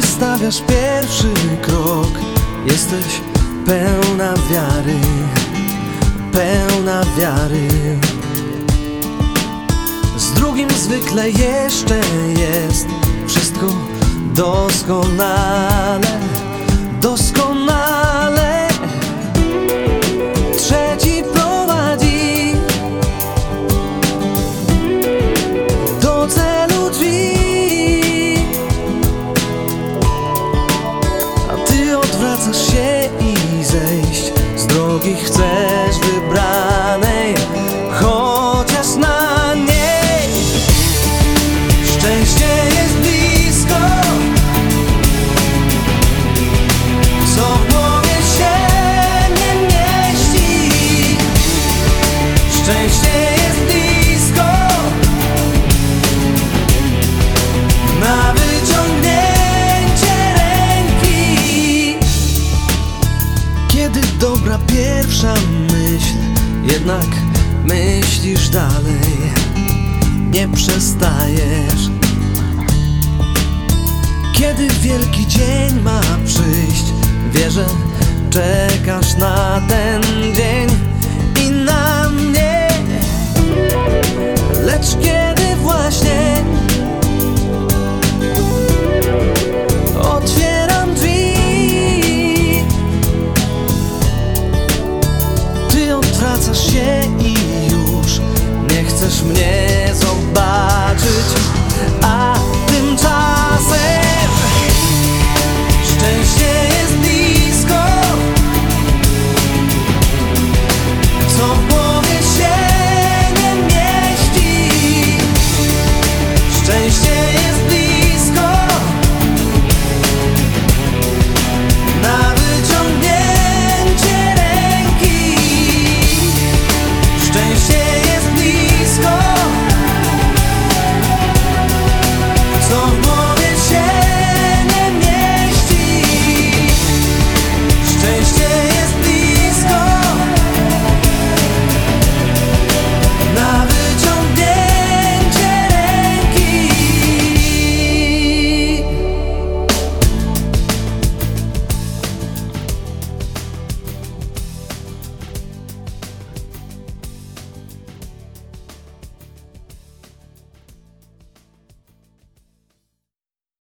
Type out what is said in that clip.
stawiasz pierwszy krok Jesteś pełna wiary Pełna wiary. Z drugim zwykle jeszcze jest Wszystko doskonale Doskonale dobra pierwsza myśl. Jednak myślisz dalej. Nie przestajesz. Kiedy wielki dzień ma przyjść Wierzę, czekasz na ten Ответишь мне